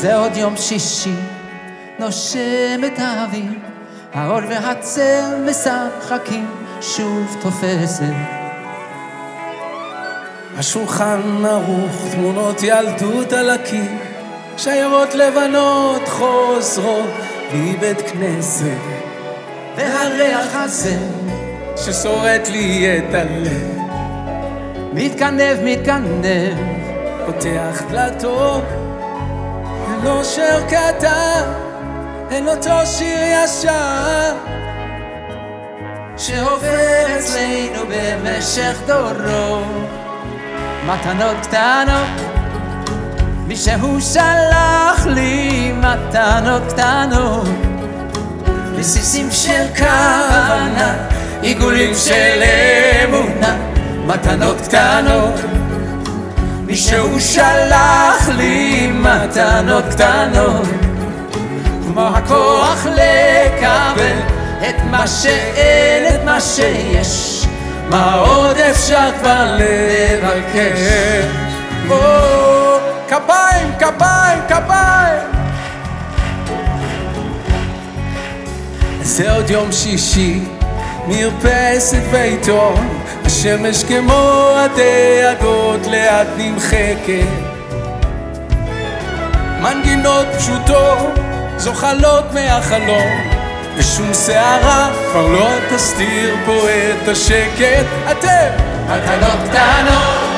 זה עוד יום שישי, נושם את האוויר, האור והצל משחקים, שוב תופסת. השולחן ערוך, תמונות ילדות על הקיר, שיירות לבנות חוזרות מבית כנסת. והריח הזה ששורט לי את הלב, מתגנב, מתגנב, פותח דלתות, אין לו שיר קטן, אין אותו שיר ישר. שעובר אצלנו במשך דורות. מתנות קטנות, מישהו שלח לי מתנות קטנות. רסיסים של כוונה, עיגולים של אמונה, מתנות קטנות. מישהו שלח לי מתנות קטנות, כמו הכוח לקבל את מה שאין, את מה שיש. מה עוד אפשר כבר לבקש? או, כפיים, כפיים, כפיים! זה עוד יום שישי, מרפסת ביתו, השמש כמו הדאגות לאט נמחקת. מנגינות פשוטות, זוחלות מהחלום, ושום שערה כבר לא תסתיר פה את השקט. אתם! מתנות קטנות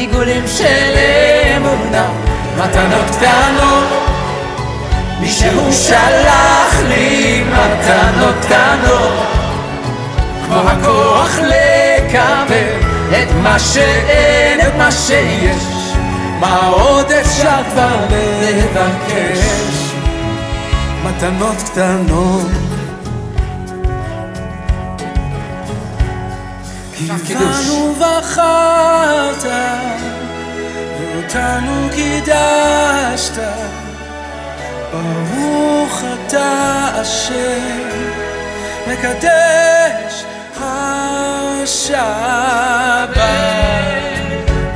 עיגולים של אמונה, מתנות קטנות. מישהו שלח לי מתנות קטנות, כמו הכוח לקבל את מה שאין, את מה שיש. מה עוד אפשר כבר לבקש? מתנות קטנות קיווינו בחרת ואותנו קידשת. ברוך אתה אשר מקדש השבת.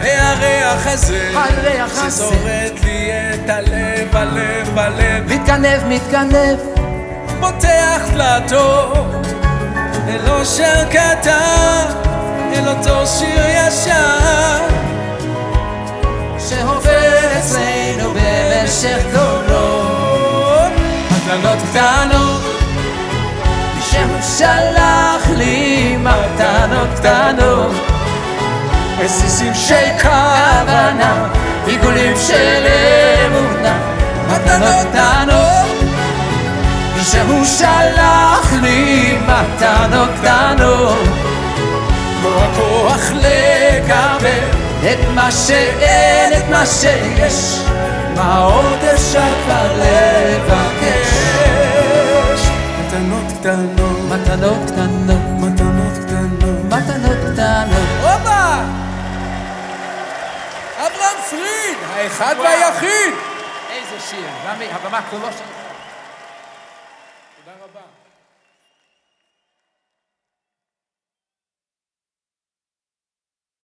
והריח הזה הריח הזה. ששורט לי את הלב, הלב, הלב. מתגנב, מתגנב, פותח דלתות אל אושר קטן, אל אותו שיר ישר מתנות קטנות, שלח לי מתנות קטנות. רסיסים של כוונה, עיגולים של אמונה, מתנות קטנות. שהוא שלח לי מתנות קטנות, כמו הכוח לקבל את מה שאין, את מה שיש, מה עוד אפשר כבר מתנות קטנות, מתנות קטנות, מתנות קטנות, מתנות קטנות. הופה! אברהם פריד, האחד והיחיד! איזה שיר, הבמה כולו שלך. תודה רבה.